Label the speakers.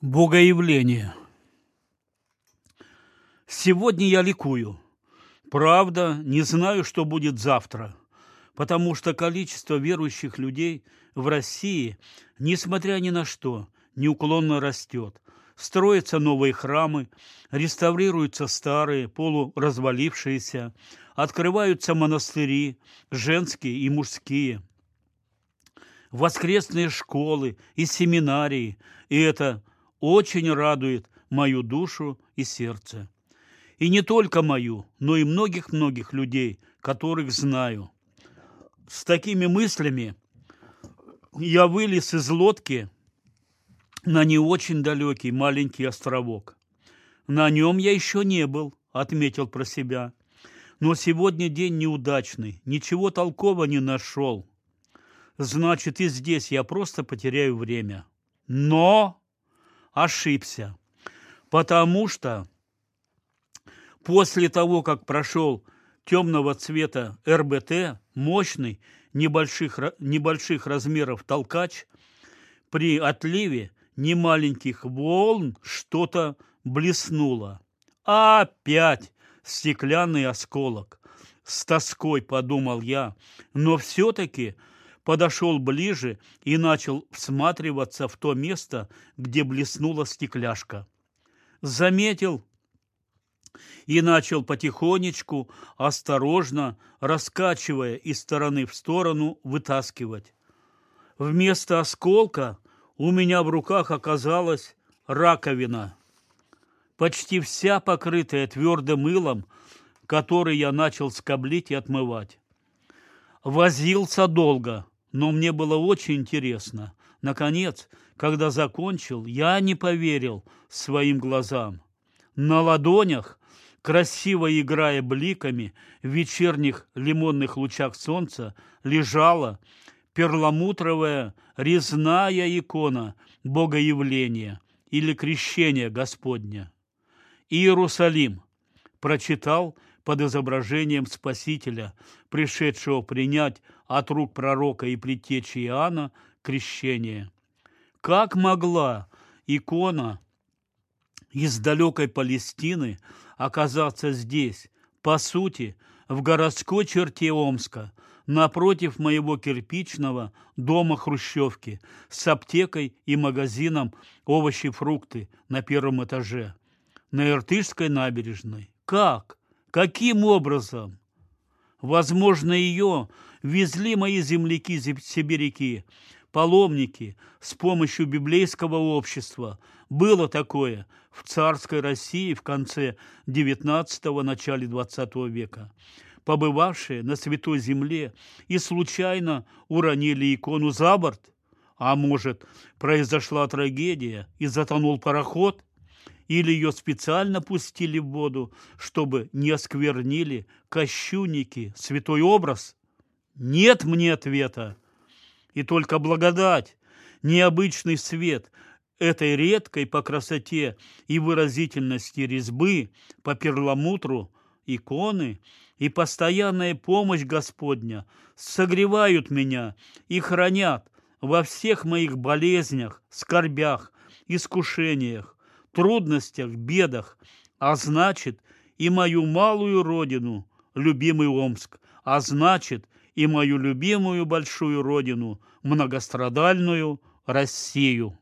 Speaker 1: Богоявление. Сегодня я ликую. Правда, не знаю, что будет завтра, потому что количество верующих людей в России, несмотря ни на что, неуклонно растет. Строятся новые храмы, реставрируются старые, полуразвалившиеся, открываются монастыри, женские и мужские, воскресные школы и семинарии, и это очень радует мою душу и сердце. И не только мою, но и многих-многих людей, которых знаю. С такими мыслями я вылез из лодки на не очень далекий маленький островок. На нем я еще не был, отметил про себя. Но сегодня день неудачный, ничего толкового не нашел. Значит, и здесь я просто потеряю время. Но ошибся, потому что после того, как прошел темного цвета РБТ, мощный, небольших, небольших размеров толкач, при отливе немаленьких волн что-то блеснуло. Опять стеклянный осколок. С тоской подумал я, но все-таки подошел ближе и начал всматриваться в то место, где блеснула стекляшка. Заметил и начал потихонечку, осторожно, раскачивая из стороны в сторону, вытаскивать. Вместо осколка у меня в руках оказалась раковина, почти вся покрытая твердым мылом, который я начал скоблить и отмывать. Возился долго, но мне было очень интересно. Наконец, когда закончил, я не поверил своим глазам. На ладонях, красиво играя бликами в вечерних лимонных лучах солнца, лежала перламутровая резная икона Богоявления или Крещения Господня. Иерусалим прочитал под изображением Спасителя, пришедшего принять от рук пророка и предтечи Иоанна крещение. Как могла икона из далекой Палестины оказаться здесь, по сути, в городской черте Омска, напротив моего кирпичного дома Хрущевки с аптекой и магазином овощи-фрукты на первом этаже, на Иртышской набережной. Как? Каким образом? Возможно, ее везли мои земляки-сибиряки, паломники с помощью библейского общества. Было такое в царской России в конце XIX – начале XX века. Побывавшие на Святой Земле и случайно уронили икону за борт, а может, произошла трагедия и затонул пароход – или ее специально пустили в воду, чтобы не осквернили кощунники святой образ? Нет мне ответа. И только благодать, необычный свет этой редкой по красоте и выразительности резьбы, по перламутру, иконы и постоянная помощь Господня согревают меня и хранят во всех моих болезнях, скорбях, искушениях, трудностях, бедах, а значит и мою малую родину, любимый Омск, а значит и мою любимую большую родину, многострадальную Россию.